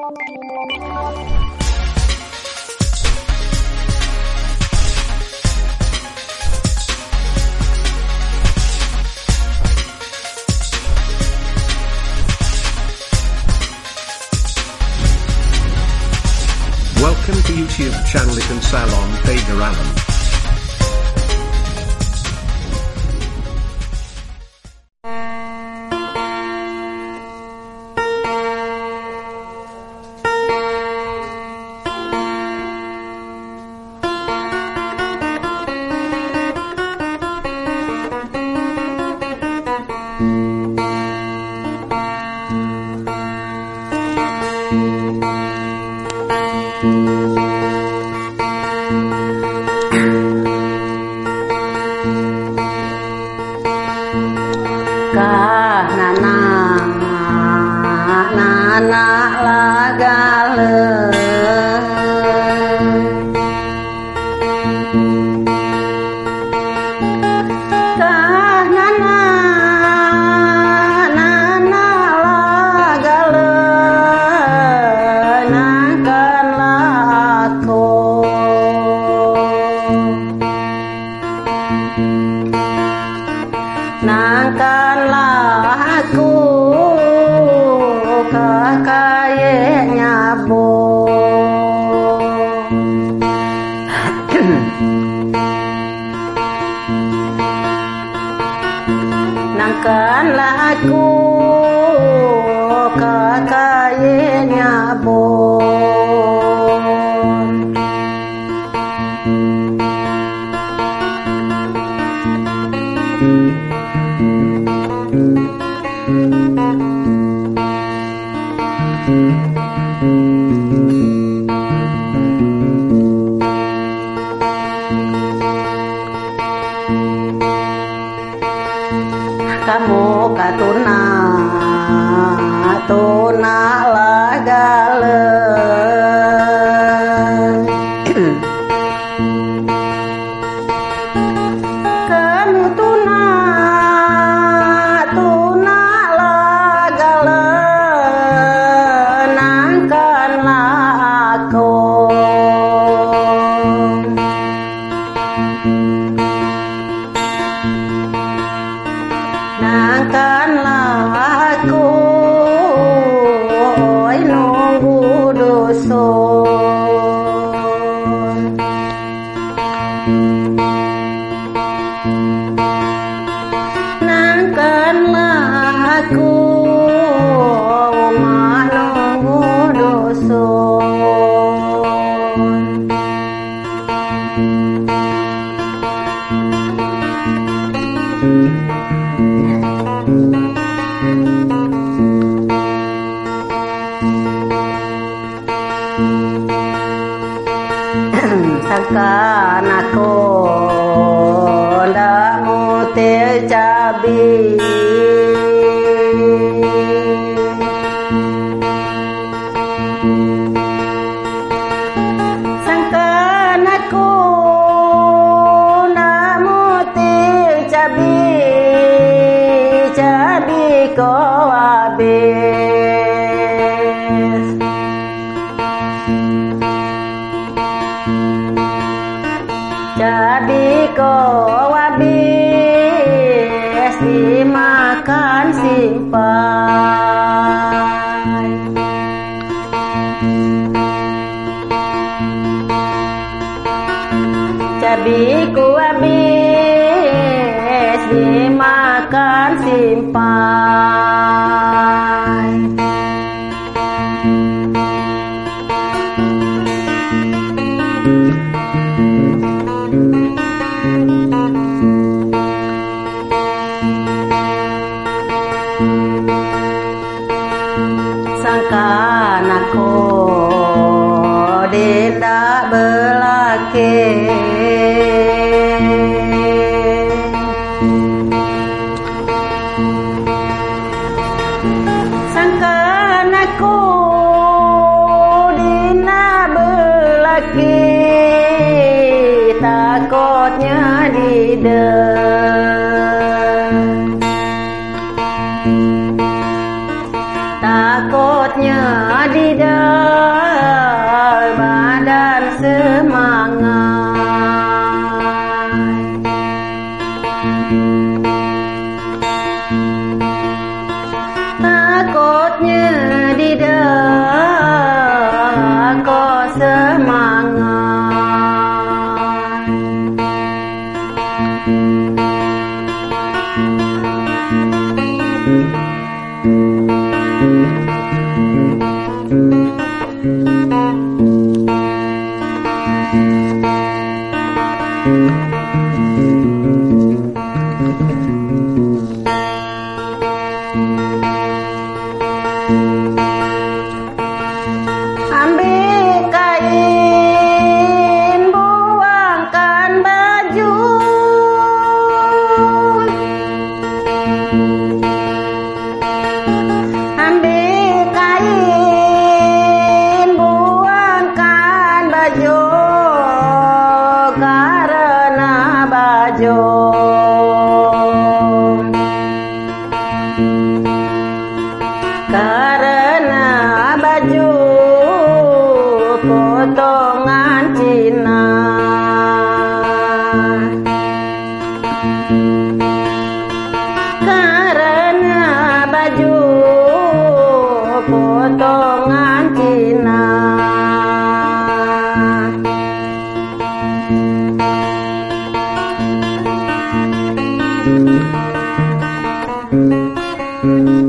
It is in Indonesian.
Welcome to YouTube channel Ikan Salon Pager Allen. Nana lagale i kaye Mm-hmm. Sangkan aku ndak cabi Sangkan dimakan simpai Jadi ku habis dimakan simpai sangkan aku tidak belake ta cốt như đi đâu. 哦。Thank you.